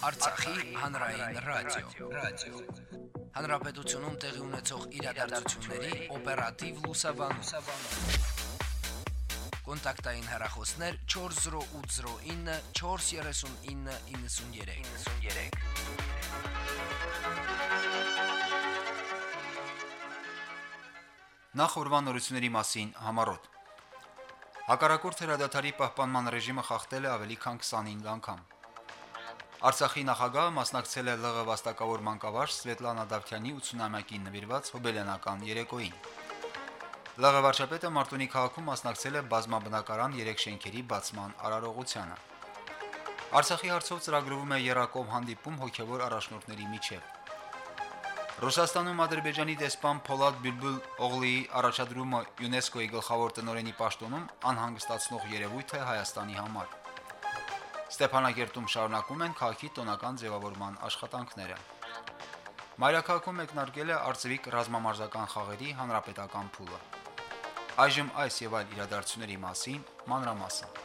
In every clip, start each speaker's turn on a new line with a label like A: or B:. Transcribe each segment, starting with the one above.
A: Արցախի հանրային ռադիո, ռադիո։ Հանրապետությունում տեղի ունեցող իրադարձությունների օպերատիվ լուսաբանում։ Կոնտակտային հեռախոսներ 40809 43993։ 93
B: Նախ օրվան նորությունների մասին համարոտ։ Հակառակորդ հրադադարի պահպանման ռեժիմը խախտել է ավելի քան 25 անգամ։ Արցախի նախագահը մասնակցել է ԼՂ վաստակավոր մանկավարժ Սվետլանա Դավթյանի 80-ամյակին նվիրված հոբելյանական երեկոյին։ ԼՂ վարչապետը Մարտունի քաղաքում մասնակցել է բազմաբնակարան 3 շենքերի բացման արարողությանը։ Արցախի հարցով ծրագրվում է Երակոմ հանդիպում հոգևոր առաջնորդների միջև։ Ռուսաստանում Ադրբեջանի դեսպան Փոլադ Բիլբուլ Օղլիի առաջադրումը ՅՈՒՆԵՍԿՕ-ի գլխավոր տնօրենի պաշտոնում անհանգստացնող երևույթ է Հայաստանի համար։ Ստեփանակերտում շարունակում են քաղաքի տոնական ձևավորման աշխատանքները։ Մայրաքաղաքում մեկնարկել է Արծվիկ ռազմամարզական խաղերի հանրապետական փուլը։ Այժմ այս եւ այլ իրադարձությունների մասին մանրամասն։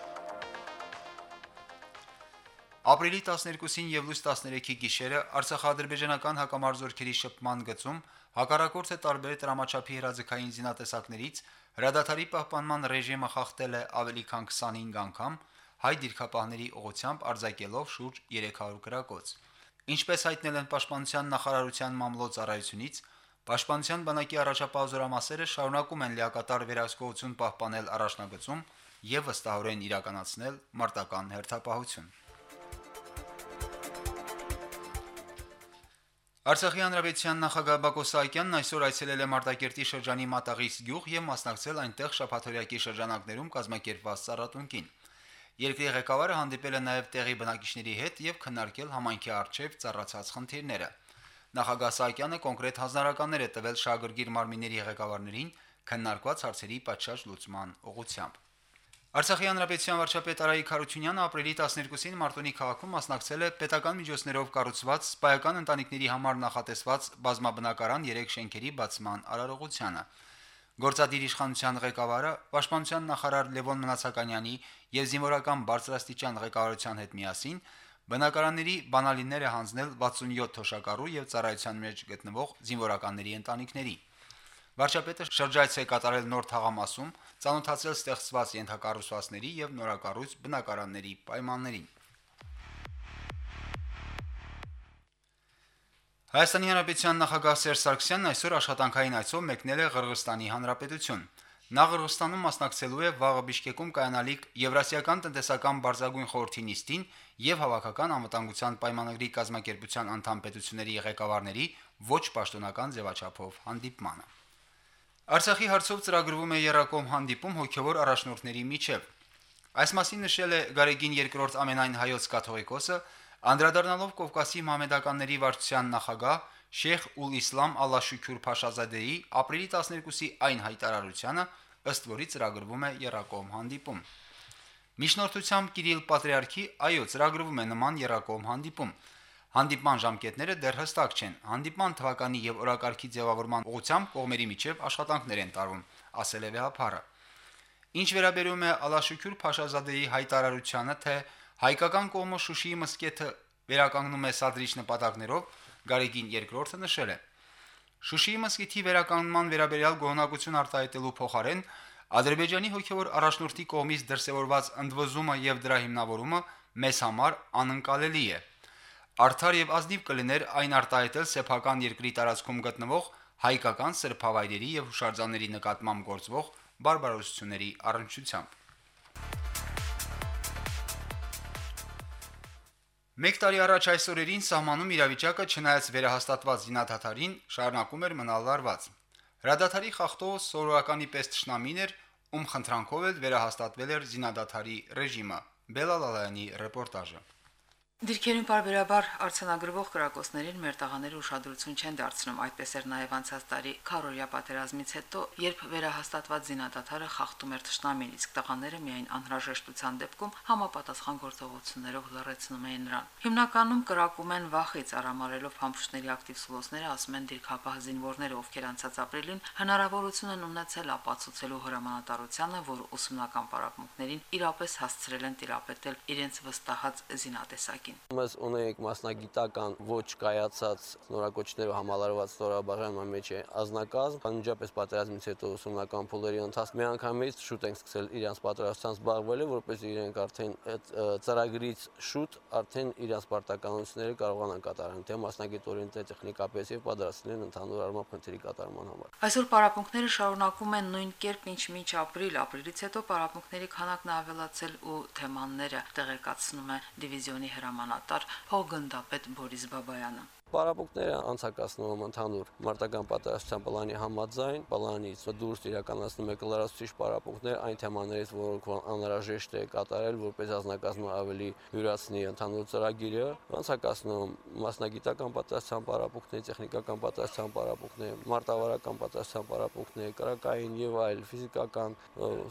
B: Ապրիլի 12-ին եւ լույս 13-ի գիշերը Արցախա-ադրբեջանական հակամարտությունների շփման գծում հակառակորդը տարբեր տրամաչափի հրաձգային զինատեսակներից հրադադարի պահպանման ռեժիմը խախտել է ավելի քան 25 անգամ, հայ դիրքապահների ուղությամբ արձակելով շուրջ 300 գրակոց։ Ինչպես հայտնել են Պաշտպանության նախարարության մամլոյցարայությունից, Պաշտպանության բանակի առաջապահ զորամասերը շարունակում են լիակատար վերահսկողություն պահպանել առաջնագծում եւ վստահորեն իրականացնել մարտական հերթապահություն։ Արցախի հանրապետության նախագահ Բակո Սահակյանն այսօր այցելել է Մարտակերտի շրջանի Մատաղիս գյուղ եւ մասնակցել այնտեղ շփաթորյակի շրջանակներում կազմակերպված ծառատունկին։ Երկրի ղեկավարը հանդիպել է նաեւ տեղի բնակիչների հետ եւ քննարկել համայնքի արչեւ ծառացած խնդիրները։ Նախագահ Սահակյանը կոնկրետ հանրականներ է տվել շահագրգիռ մարմինների ղեկավարներին քննարկված հարցերի պատշաճ լուծման ուղղությամբ։ Արցախի հանրապետության վարչապետ Արայիկ Խարությունյանը ապրիլի 12-ին Մարտունի քաղաքում մասնակցել է պետական միջոցներով կառուցված սպայական ընտանիքների համար նախատեսված բազմաբնակարան 3 շենքերի բացման արարողությանը։ Գործադիր իշխանության ղեկավարը Պաշտպանության նախարար Լևոն Մնացականյանի եւ զինվորական բարձրաստիճան ղեկավարության հետ միասին բնակարանների բանալիները հանձնել 67 թոշակառու եւ ծառայության մեջ գտնվող զինվորականների ընտանիքների։ Վարչապետը շրջայց է կատարել նոր թաղամասում, ցանոթացել ստեղծված ենթակառուցվածքների եւ նորակառույց բնակարանների պայմաններին։ Հայաստանի Հանրապետության նախագահ Սերժ Սարգսյանն այսօր աշխատանքային այցով մեկնել է Ղրղստանի Հանրապետություն։ Նա Ղրղստանում մասնակցելու է վաղը Բիշկեկում կայանալիք Եվրասիական տնտեսական բարձրագույն խորհրդի նիստին եւ հավաքական անվտանգության պայմանագրի կազմակերպության անդամ պետությունների ղեկավարների ոչ պաշտոնական ձևաչափով հանդիպմանը։ Արցախի հարցով ծրագրվում է Երակոմ հանդիպում հոգևոր առաջնորդների միջև։ Այս մասին նշել է Գարեգին երկրորդ ամենայն հայոց կաթողիկոսը, անդրադառնալով Կովկասի մամեդականների վարչության նախագահ Շեյխ Ուլ-Իսլամ Ալլաշուքյուր Փաշազադեի ապրիլի 12-ի այն հայտարարությանը, ըստ որի ծրագրվում է Երակոմ հանդիպում։ Միջնորդությամբ Կիրիլ Պատրիարքի այո ծրագրվում է նման Երակոմ հանդիպում։ Հանդիպման ժամկետները դեռ հստակ չեն։ Հանդիպման թվականի եւ օրակարգի ձևավորման ուղղությամբ կողմերի միջև աշխատանքներ են տարվում, ասել է վեհապարը։ Ինչ վերաբերում է Ալաշուքյուր Փաշազադեի հայտարարությանը, թե հայկական կողմը Շուշիի մսկեթը վերականգնում է սադրիչ նպատակներով, Գարեգին երկրորդը նշել է. Շուշիի մսկիթի վերականգնման վերաբերյալ գոհնակություն արտահայտելու փոխարեն Ադրբեջանի հոգևոր առաջնորդի կողմից դրսևորված ընդվզումը եւ դրա հիմնավորումը մեզ համար անընկալելի է։ Արդար եւ ազնիվ կլիներ այն արտահայտել սեփական երկրի տարածքում գտնվող հայկական սրբավայրերի եւ հուշարձանների նկատմամբ գործվող բարբարոսությունների առնչությամբ։ Մեկ տարի առաջ այս օրերին սահմանում իրավիճակը չնայած վերահաստատված զինադատարին շարունակում էր մնալ լարված։ Հրադադարի խախտող սովորականի պես ճշնամին էր, ում խնդրանքով էլ վերահաստատվել էր զինադատարի ռեժիմը։ Բելալալյանի ռեպորտաժը։
C: Դիրքերին բարբերաբար արցանագրվող կրակոցներին մեր տղաները ուշադրություն չեն դարձնում, այդպես էր նաև անցած տարի Քարորիա պատերազմից հետո, երբ վերահաստատված զինադատարը խախտում էր ճշնամին, իսկ տղաները միայն անհրաժեշտության դեպքում համապատասխան գործողություններով լրացնում էին նրան։ Հիմնականում կրակում են վախից արամարելով համշուշների ակտիվ սլոսները, ասում են դիրքապահ զինվորները, ովքեր անցած ապրիլին հնարավորություն են ունեցել ապացուցելու հրամանատարությանը, որ ուսումնական պարապմունքներին իրապես հասցրել են տիրապետել իրենց վստահած զինատեսակ կարգին։
D: Mēs ունենք մասնագիտական ոչ կայացած նորակոչներով համալարված ստորաբաժանման մեջ է ազնագազմ, անջապես պատերազմից հետո ուսումնական փուլերի ընթացքում մի անգամից շուտ ենք սկսել իրանց պատրաստության զբաղվել, որպես իրենք արդեն այդ ծրագրից շուտ արդեն իրանց պարտականությունները կարողանան կատարել, թե մասնագիտորեն, թե տեխնիկապես եւ պատրաստել են ընդհանուր առմամբ քննի կատարման համար։
C: Այսօր պարապմունքները շարունակում են նույն կերպ ինչ մինչ ապրիլ, ապրիլից հետո պարապմունքների քանակն ավելացել ու թեմաները տեղեկացնում է դիվիզիոնի հրամանատար Հոգնդապետ Բորիս Բաբայանը։
D: Պարապմունքները անցակացնում եմ ընդհանուր մարտական պատասխան պլանի համաձայն, պլանից դուրս իրականացնում եք լրացուցիչ պարապմունքներ այն թեմաներից, որոնք անհրաժեշտ է կատարել, որպես ազնագազմը ավելի յուրացնի ընդհանուր ծրագիրը, անցակացնում մասնագիտական պատասխան պարապմունքներ, տեխնիկական պատասխան պարապմունքներ, մարտավարական պատասխան պարապմունքներ, կրակային եւ այլ ֆիզիկական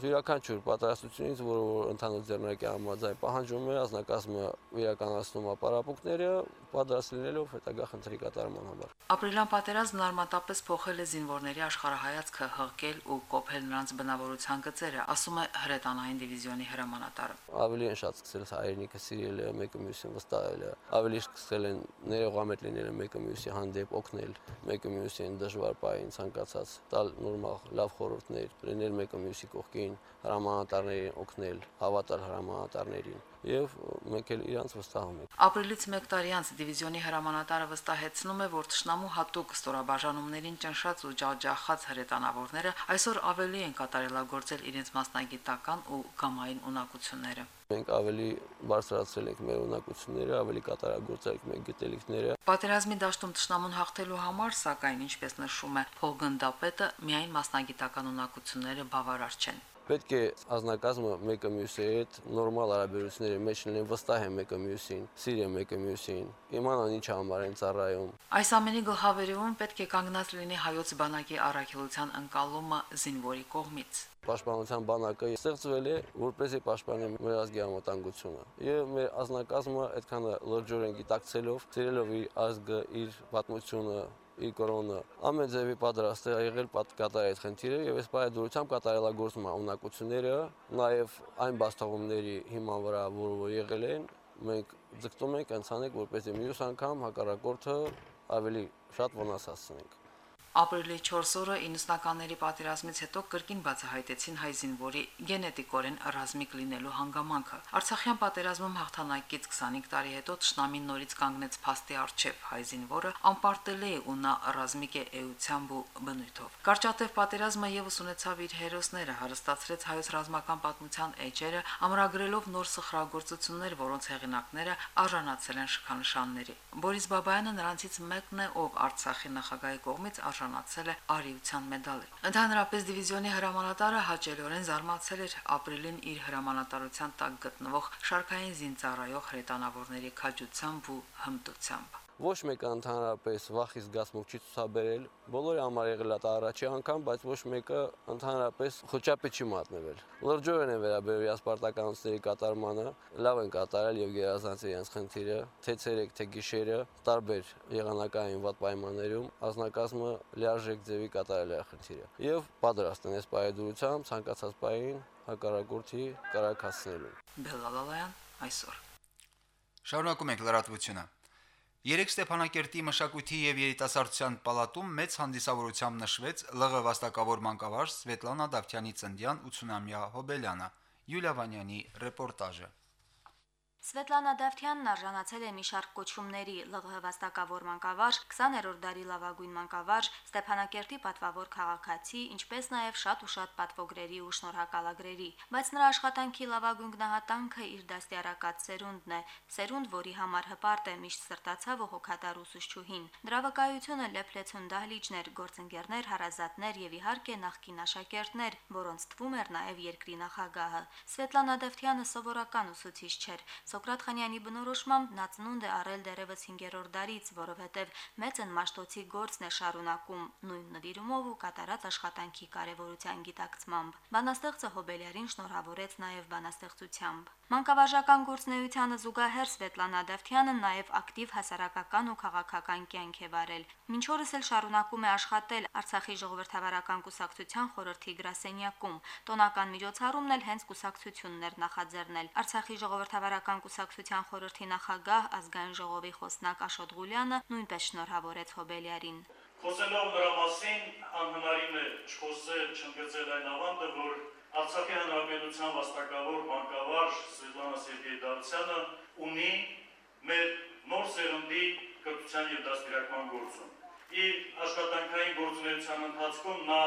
D: յուրաքանչյուր պատասխանությունից, որը որ ընդհանուր ձեռնարկի համաձայն պահանջում է ազնագազմը իրականացնում է պարապմունքները, պատրաստ լինելով հետագա խնդրի կատարման համար։
C: Ապրիլյան պատերազմն արմատապես փոխել է զինվորների աշխարհայացքը, հղկել ու կոփել նրանց բնավորության գծերը, ասում է հրետանային դիվիզիոնի հրամանատարը։
D: ավելի են շատ սկսել հայրենիքը սիրելը, մեկը մյուսին վստահելը, ավելի սկսել են ներողամետ լինելը մեկը մյուսի հանդեպ օգնել, մեկը մյուսին դժվար պահին ցանկացած տալ նորմալ լավ խորհուրդներ, լինել մեկը մյուսի կողքին, հրամանատարներին օգնել, հավատալ հրամանատարներին եւ մենք էլ իրանց վստահում ենք։
C: Ապրիլից 1 տարի անց դիվիզիոնի հրամանատարը վստահեցնում է, որ ճշնամու հատուկ ստորաբաժանումներին ճնշած ու ջախջախած հրետանավորները այսօր ավելի են կատարելագործել իրենց մասնագիտական ու գամային ունակությունները։
D: Մենք ավելի բարձրացրել ենք մեր ունակությունները, ավելի կատարագործել ենք մեր գիտելիքները,
C: Պատերազմի դաշտում ճշնամուն հաղթելու համար, սակայն, ինչպես նշում է Փողգնդապետը, միայն մասնագիտական ունակությունները բավարար չեն։
D: Պետք է ազնագազմը մեկը մյուսի հետ նորմալ հարաբերությունների մեջ լինեն, վստահ են մեկը մյուսին, սիրեն մեկը մյուսին, իմանան ինչ համար են ծառայում,
C: Այս ամենի գլխավերևում պետք է կանգնած լինի հայոց բանակի առաքելության ընկալումը զինվորի կողմից։
D: Պաշտպանության բանակը ստեղծվել է որպեսզի պաշտպանի մեր ազգի անվտանգությունը։ Եվ մեր ազնագազմը այդքան լրջորեն գիտակցելով, ծերելով իր ազգը, իր պատմությունը, իր կորոնը ամեն ձևի պատրաստ է եղել կատարել այդ խնդիրը եւ այս բայդրությամբ կատարելագործում է ունակությունները, նաեւ այն բաստողումների հիման վրա, որ որ եղել են, մենք ձգտում ենք անցանենք որպեսզի մյուս անգամ հակառակորդը ավելի շատ վնաս հասցնենք։
C: Ապրիլի 4 օրը 90-ականների պատերազմից հետո կրկին բացահայտեցին հայ զինվորի գենետիկորեն ռազմիկ լինելու հանգամանքը։ Արցախյան պատերազմում հաղթանակից 25 տարի հետո Տշնամին նորից կանգնեց փաստի առջև հայ զինվորը անպարտելի է ու նա ռազմիկ է էությամբ ու բնույթով։ Կարճատև պատերազմը եւս ունեցավ իր հերոսները, հարստացրեց հայոց ռազմական պատմության էջերը, ամրագրելով նոր սխրագործություններ, որոնց հեղինակները արժանացել են շքանշանների։ Բորիս Բաբայանը նրանցից մեկն է, ով Արցախի նախագահի կողմից արժանացել է արիության մեդալի։ Ընդհանրապես դիվիզիոնի հրամանատարը հաճելիորեն զարմացել էր ապրիլին իր հրամանատարության տակ գտնվող շարքային զինծառայող հրետանավորների քաջությամբ ու հմտությամբ։
D: Ոչ մեկը ընդհանրապես վախի զգացմունք չի ցուցաբերել։ Բոլորի համար եղել է առաջի անգամ, բայց ոչ մեկը ընդհանրապես խոճապի չի մատնվել։ Լրջորեն է վերաբերվել ասպարտականությունների կատարմանը, լավ են կատարել եւ գերազանցել իրենց խնդիրը, թե ցերեկ, թե գիշերը, տարբեր եղանակային վատ պայմաններում ազնագազմը լիարժեք ձևի կատարել է խնդիրը։ Եվ պատրաստ են այս պայդրությամբ ցանկացած պային հակառակորդի կարակացնելու։
C: Բելալալայան այսօր
B: Շարունակում ենք լրատվությունը։ Երեք Ստեփանակերտի մշակույթի եւ երիտասարդության պալատում մեծ հանդիսավորությամբ նշվեց ԼՂ վաստակավոր մանկավարժ Սվետլանա Դավթյանի ծննդյան 80-ամյա հոբելյանը։ Յուլիա Վանյանի ռեպորտաժը։
E: Սվետլանա Դավթյանն արժանացել է մի շարք կոչումների ԼՂՀ վաստակավոր մանկավարժ, 20-րդ դարի լավագույն մանկավարժ, Ստեփանակերտի պատվավոր քաղաքացի, ինչպես նաև շատ ու շատ պատվոգրերի ու շնորհակալագրերի, բայց նրա աշխատանքի լավագույն գնահատանքը իր դաստիարակած սերունդն է, սերունդ, որի համար հպարտ է միշտ սրտացավ ու հոգատար ուսուցչուհին։ Դրա վկայությունը լեփլեցուն դահլիճներ, գործընկերներ, հարազատներ եւ իհարկե նախկին աշակերտներ, որոնց թվում էր նաև երկրի նախագահը։ Սվետլանա Դավթյանը սովորական ուսուցիչ չէր, Սոկրատ Խանյանի բնորոշմամբ նա ծնունդ է առել դերևս 5-րդ դարից, որովհետև մեծ են Մաշտոցի գործն է շարունակում նույն նվիրումով ու կատարած աշխատանքի կարևորության գիտակցմամբ։ Բանաստեղծը Հոբելյարին շնորհավորեց նաև բանաստեղծությամբ։ Մանկավարժական գործնեությանը զուգահեռ Սվետլանա Դավթյանը նաև ակտիվ հասարակական ու քաղաքական կյանք է վարել։ Մինչ օրս էլ շարունակում է աշխատել Արցախի ժողովրդավարական կուսակցության խորհրդի գրասենյակում։ Տոնական միջոցառումն էլ հենց կուսակցությունն էր նախաձեռնել։ Արցախի ժողովրդավարական կուսակցության խորհրդի նախագահ ազգային ժողովի խոսնակ Աշոտ Ղուլյանը նույնպես շնորհավորեց Հոբելյարին։
F: Խոսելով նրա մասին անհնարին է չխոսել, չընդգծել այն ավանդը, որ Արցախի հանրապետության վաստակավոր մանկավարժ Սվետլանա Սերգեյ-Դավթյանը ունի մեր նոր սերնդի կրթության եւ դաստիարակման գործում։ Իր աշխատանքային գործունեության ընթացքում նա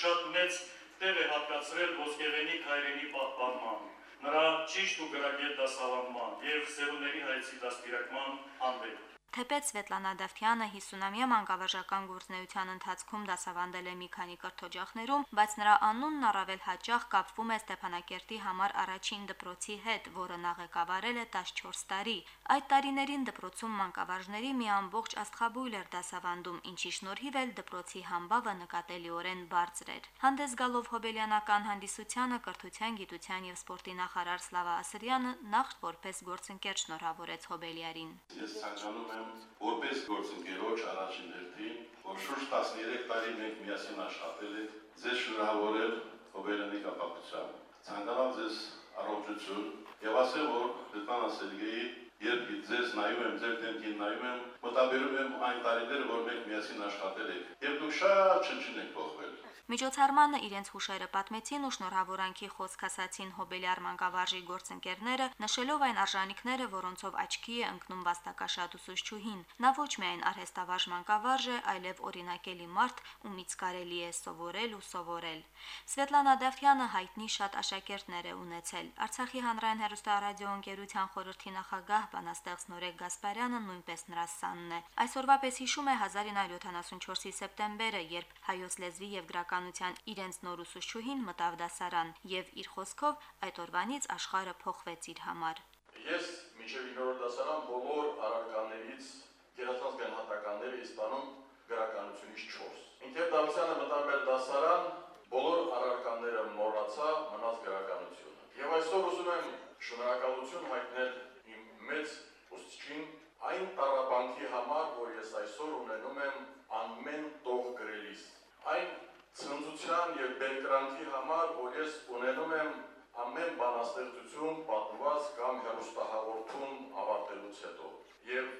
F: շատ մեծ տեղ է հատկացրել ոսկեղենի հայրենի պահպանման, նրա ճիշտ ու գրագետ դասավանդման եւ սերունդների հայցի դաստիարակման հանդեպ։
E: Թեպետ Սվետլանա Դավթյանը 50-ամյա մանկավարժական գործնեության ընթացքում դասավանդել է մի քանի կրթօջախներում, բայց նրա անունն առավել հաճախ կապվում է Ստեփանակերտի համար առաջին դպրոցի հետ, որը նա ղեկավարել է 14 տարի։ Այդ տարիներին դպրոցում մանկավարժների մի ամբողջ աստղաբույլ էր դասավանդում, ինչի շնորհիվ էլ դպրոցի համբավը նկատելիորեն բարձր էր։ Հանդես գալով հոբելյանական հանդիսությանը կրթության, գիտության եւ սպորտի նախարար Սլավա Ասրյանը նախ որպես գործընկեր շնորհավորեց Հոբելյարին։
G: Ես ցանկանում եմ որպես գործընկերոջ առաջին հերթին, որ շուրջ 13 տարի մենք միասին աշխատել ենք, ձեզ շնորհավորել Հոբելյանի կապակցությամբ։ Ցանկանալ ձեզ առողջություն եւ ասել, որ Լետնանա Սերգեյի երբ ձեզ նայում եմ, ձեր դեմքին նայում եմ, մտաբերում եմ այն տարիները, որ մենք միասին աշխատել ենք։ Եվ դուք շատ չնչին եք փոխվել։
E: Միջոցառմանը իրենց հուշերը պատմեցին ու շնորհավորանքի խոսք ասացին Հոբելյար մանկավարժի գործընկերները, նշելով այն արժանինքները, որոնցով աչքի է ընկնում վաստակաշատ ուսուցչուհին։ Նա ոչ միայն արհեստավարժ մանկավարժ է, այլև օրինակելի մարդ, ումից կարելի է սովորել ու սովորել։ Սվետլանա Դավթյանը հայտնի շատ աշակերտներ է ունեցել։ Արցախի հանրային հեռուստարադիո ընկերության խորհրդի նախագահ բանաստեղծ Նորեկ Գասպարյանը նույնպես նրա սանն է։ Այսօրվա պես հիշում է 1974-ի սեպտեմբերը, երբ հայոց լեզվի եւ գրական գրականության իրենց նոր ուսուցչուհին մտավ դասարան եւ իր խոսքով այդ օրվանից աշխարհը փոխվեց իր համար։
G: Ես միջև 9-րդ դասարան բոլոր առարկաներից գերազանցական հատականները իսպանում գրականությունից 4։ Ինքև Դավթյանը մտավ մեր դասարան, բոլոր առարկաները մոռացա, մնաց գրականությունը։ Եվ այսօր ուզում եմ շնորհակալություն հայտնել իմ մեծ ուսուցչին այն տարապանքի համար, որ ես այսօր ունենում եմ ամեն տող գրելիս։ Այն ցնծության եւ բերկրանքի համար, որ ես ունենում եմ ամեն բանաստեղծություն պատմված կամ հերոստահաղորդում ավարտելուց հետո եւ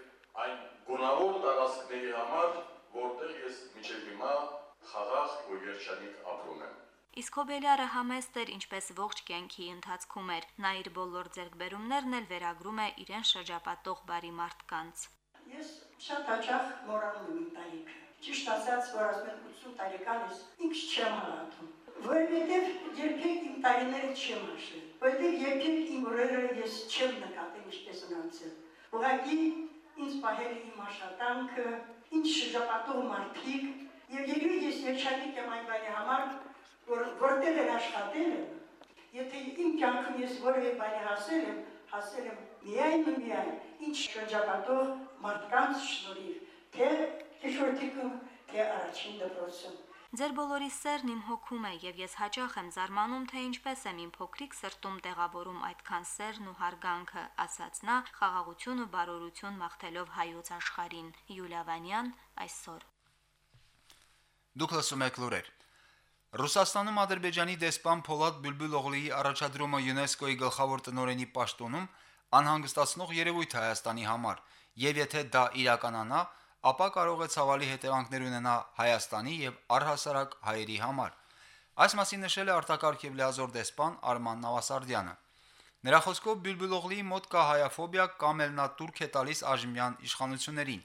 G: այն գունավոր տարածքների համար, որտեղ ես միջև հիմա խաղաղ ու երջանիկ ապրում եմ։
E: Իսկ Հոբելյարը համեստ էր ինչպես ողջ կյանքի ընթացքում էր։ Նա իր բոլոր ձեռքբերումներն էլ վերագրում է իրեն շրջապատող բարի մարդկանց։
H: Ես շատ հաճախ մոռանում եմ տարիքը ճիշտ ասած, որ ասում են 80 տարեկանից ինքս չեմ հավատում։ Որովհետև երբեք իմ տարիները չեմ հաշվել, որովհետև երբեք իմ օրերը ես չեմ նկատել ինչպես անցել։ Ուղղակի ինձ պահել իմ աշխատանքը, ինչ շրջապատող մարդիկ, եւ երբ ես երջանիկ եմ այն բանի համար, որ որտեղ եմ աշխատել եթե իմ կյանքում ես որևէ բանի հասել եմ, հասել եմ միայն ու միայն ինչ շրջապատող մարդկանց շնորհիվ, թե Քիշորտիկում թե առաջին դպրոցում։
E: Ձեր բոլորի սերն իմ հոգում է եւ ես հաճախ եմ զարմանում, թե ինչպես եմ իմ փոքրիկ սրտում տեղավորում այդքան սերն ու հարգանքը, ասաց նա խաղաղություն ու բարօրություն մաղթելով հայոց աշխարհին։ Յուլիա Վանյան այսօր։
B: Դուք լսում եք լուրեր։ Ռուսաստանում Ադրբեջանի դեսպան Փոլադ Բյուլբյուլօղլիի առաջադրումը ՅՈՒՆԵՍԿՕ-ի գլխավոր տնօրենի պաշտոնում անհանգստացնող երևույթ Հայաստանի համար, եւ եթե դա իրականանա, ապա կարող է ցավալի հետևանքներ ունենա Հայաստանի եւ առհասարակ հայերի համար։ Այս մասին նշել է արտակարգ եւ լիազոր դեսպան Արման Նավասարդյանը։ Նրա խոսքով Բյուլբյուլօղլիի մոտ կա հայաֆոբիա կամ էլ նա турք է տալիս աժմյան իշխանություններին։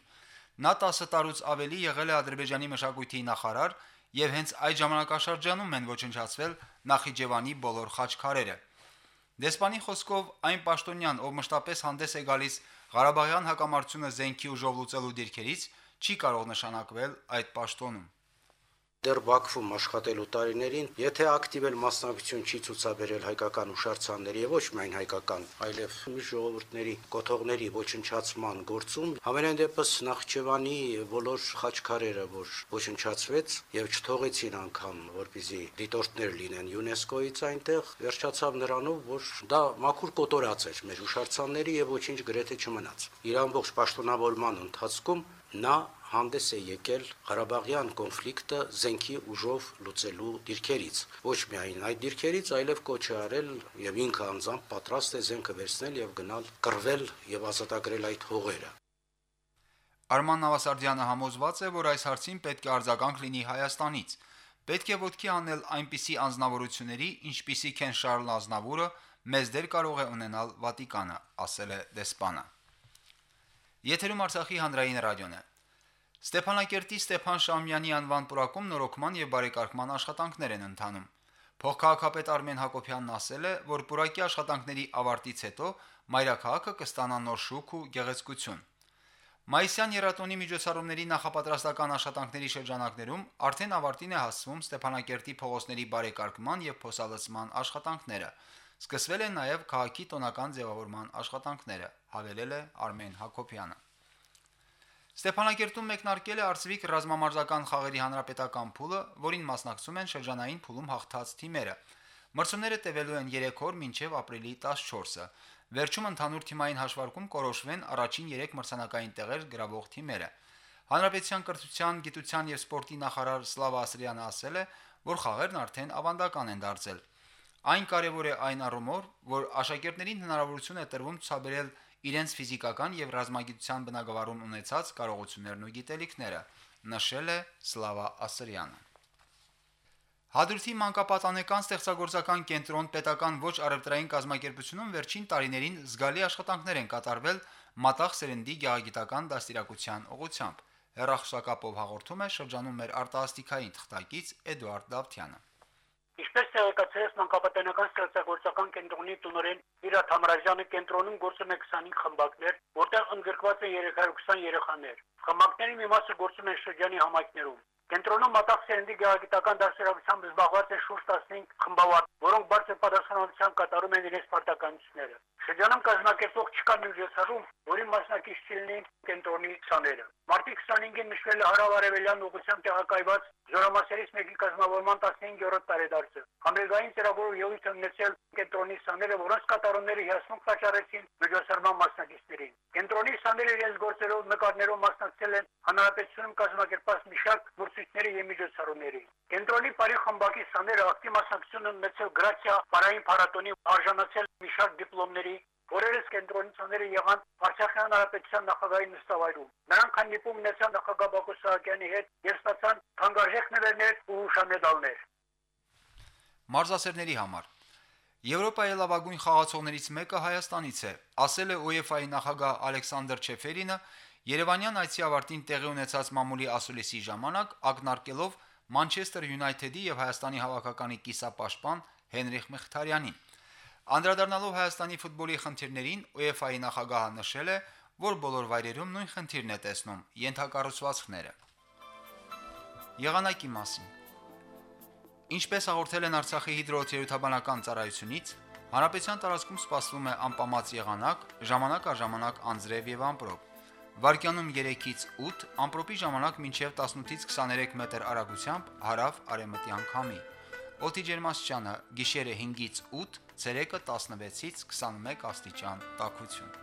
B: Նա 10 տարուց ավելի եղել է Ադրբեջանի մշակույթի նախարար եւ հենց այդ ժամանակաշրջանում են ոչնչացվել Նախիջևանի բոլոր խաչքարերը։ Դեսպանի խոսքով այն պաշտոնյան, ով մշտապես հանդես է գալիս Ղարաբաղյան հակամարտությունը զենքի ուժով լուծելու դիրքերից, չի կարող նշանակվել այդ պաշտոնում
I: դեռ Բաքվում աշխատելու տարիներին, եթե ակտիվել մասնակցություն չի ցուցաբերել հայկական ուշարձանների եւ ոչ միայն հայկական, այլև ժողովուրդների կոթողների ոչնչացման գործում, համենայն դեպս Նախճեվանի բոլոր խաչքարերը, որ ոչնչացվեց եւ չթողեցին անգամ, որպեսզի դիտորդներ լինեն ՅՈՒՆԵՍԿՕ-ից այնտեղ, վերջացավ նրանով, որ դա մաքուր կոտորած էր մեր ուշարձանների եւ ոչինչ գրեթե չմնաց։ Իր ամբողջ պաշտոնավորման ընթացքում նա հանդես է եկել Ղարաբաղյան կոնֆլիկտը զենքի ուժով լուծելու դիրքերից։ Ոչ միայն այդ դիրքերից, այլև կոչ է արել եւ ինքը անձամբ պատրաստ է զենքը վերցնել եւ գնալ կռվել եւ ազատագրել այդ հողերը։
B: Արման Նավասարդյանը համոզված է, որ այս հարցին պետք է արձագանք լինի Հայաստանից։ Պետք է ոտքի անել այնպիսի անznավորությունների, ինչպիսիք են Շարլ Ազնավուրը, մեծ դեր կարող է ունենալ Վատիկանը, ասել է դեսպանը։ Եթերում Արցախի հանրային ռադիոն է։ Ստեփանակերտի Ստեփան Շամյանի անվան պուրակում նորոգման եւ բարեկարգման աշխատանքներ են ընթանում։ Փոխքաղաքապետ Արմեն Հակոբյանն ասել է, որ պուրակի աշխատանքների ավարտից հետո մայրաքաղաքը կստանա նոր շուք ու գեղեցկություն։ Մայիսյան երաթոնի միջոցառումների նախապատրաստական աշխատանքների շրջանակներում արդեն ավարտին է հասվում Ստեփանակերտի փողոցների բարեկարգման եւ փոսալցման աշխատանքները։ Սկսվել են նաև քաղաքի տոնական ձևավորման աշխատանքները, հավելել է Արմեն Հակոբյանը։ Ստեփանակերտում մեկնարկել է Արծվիկ ռազմամարզական խաղերի հանրապետական փուլը, որին մասնակցում են շրջանային փուլում հաղթած թիմերը։ Մրցումները տևելու են 3 օր մինչև ապրիլի 14-ը։ Վերջում ընդհանուր թիմային հաշվարկում կորոշվեն առաջին 3 մրցանակային տեղեր գրավող թիմերը։ Հանրապետության կրթության, գիտության եւ սպորտի նախարար Սլավա Ասրյանը ասել է, որ խաղերն արդեն ավանդական են դարձել։ Այն կարևոր է այն առումով, որ աշակերտներին հնարավորություն է տրվում ցուցաբերել իրենց ֆիզիկական եւ ռազմագիտության բնագավառում ունեցած կարողություններն ու գիտելիքները, նշել է Սլավա Ասրյանը։ Հադրութի մանկապատանեկան ստեղծագործական կենտրոն պետական ոչ առևտրային կազմակերպությունում վերջին տարիներին զգալի աշխատանքներ են կատարվել մատաղ սերնդի գեղագիտական դաստիարակության ուղղությամբ։ Հերախոսակապով հաղորդում է շրջանում մեր արտասթիկային թղթակից Էդուարդ Դավթյանը։
J: Ինչպես տեղեկացրեց մանկապատենական ստեղծագործական կենտրոնի տնօրեն Իրադ Համրազյանը, կենտրոնում գործում է 25 խմբակներ, որտեղ ընդգրկված են 320 երեխաներ։ Խմբակների մի մասը գործում են շրջանի համայնքներում։ Կենտրոնում մտաղ սերնդի գեղագիտական դասերակցությամբ զբաղված է շուրջ 15 խմբավար, որոնք բարձր պատասխանատվությամբ կատարում են իրենց պարտականությունները։ Շրջանում կազմակերպող չկա միջոցառում, որի մասնակից չլինեն կենտրոնի ցաները։ Մարտի 25-ին նշվել է հարավարևելյան ուղղությամբ տեղակայված զորամասերից մեկի կազմավորման 15-րդ տարեդարձը։ Համերգային ծրագրով ելույթ ունեցել կենտրոնի ցաները, որոնց կատարումները հիասմունք պատճառեցին միջոցառման մասնակիցներին։ Կենտրոնի ցաները իրենց գործերով նկարներով մասնակցել են հանրապետությունում կազմակերպած մի շարք մրցույթների եւ միջոցառումների։ Կենտրոնի բարի խմբակի ցաները ակտիվ մասնակցություն ունեցել գրացիա բարային փառատոնի արժանացել մի շարք դիպլոմների Օրերս կենտրոնիցները եղան Արցախի հանրապետության նախագահի նստավայրում։ Նրանք հանդիպում ունեցան նախագահ Բակո Սահակյանի հետ եւ ստացան թանկարժեք նվերներ ու հուշամեդալներ։
B: Մարզասերների համար. Եվրոպայի լավագույն խաղացողներից մեկը Հայաստանից է, ասել է UEFA-ի նախագահ Ալեքսանդր Չեֆերինը Երևանյան այցի ավարտին տեղի ունեցած մամուլի ասուլիսի ժամանակ ակնարկելով Մանչեսթեր Յունայթեդի եւ Հայաստանի հավաքականի կիսապաշտպան Հենրիխ Մխիթարյանին։ Անդրադառնալով Հայաստանի ֆուտբոլի խնդիրներին, UEFA-ի նախագահը նշել է, որ բոլոր վայրերում նույն խնդիրն է տեսնում՝ յենթակառուցվածքները։ Եղանակի մասին. Ինչպես հաղորդել են Արցախի հիդրոթերապևտաբանական ծառայությունից, հարաբեցյան տարածքում սպասվում է անպամած եղանակ, ժամանակ առ ժամանակ անձրև եւ ամպրոպ։ Վարկյանում 3-ից 8, ամպրոպի ժամանակ մինչև 18-ից 23 մետր արագությամբ հարավ արևմտյան քամի։ Օդի ջերմաստիճանը՝ գիշերը 5-ից 8, ցերեկը 16-ից 21 աստիճան տաքություն։